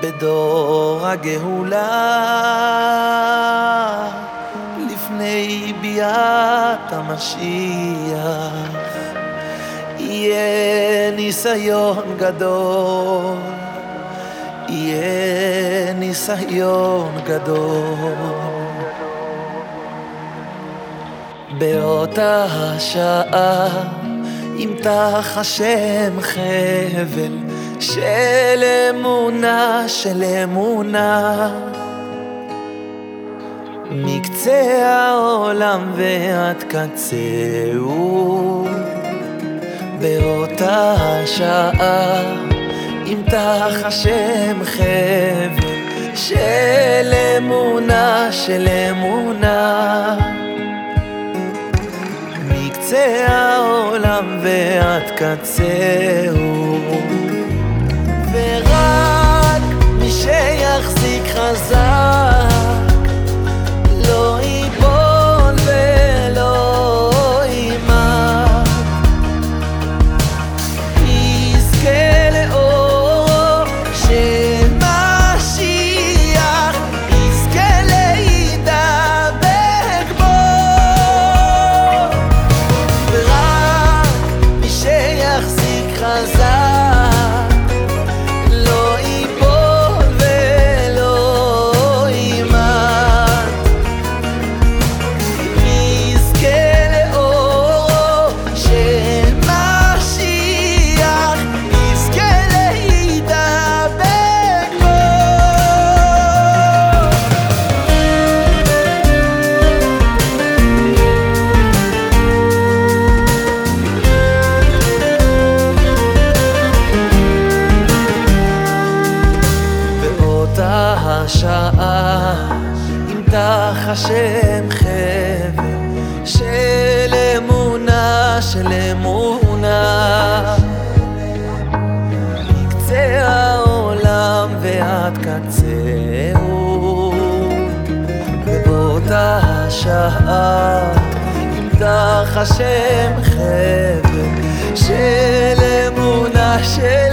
בדור הגאולה, לפני ביאת המשיח, יהיה ניסיון גדול, יהיה ניסיון גדול. באותה השעה ימתח השם חבל של אמונה, של אמונה. מקצה העולם ועד קצהו באותה השעה. ימתח השם חבל של אמונה, של אמונה מקצה העולם ועד קצהו. ורק מי שיחזיק חזק באותה השעה ימתח השם חבל של אמונה, של אמונה. מקצה העולם ועד קצהו באותה השעה ימתח השם חבל של אמונה, של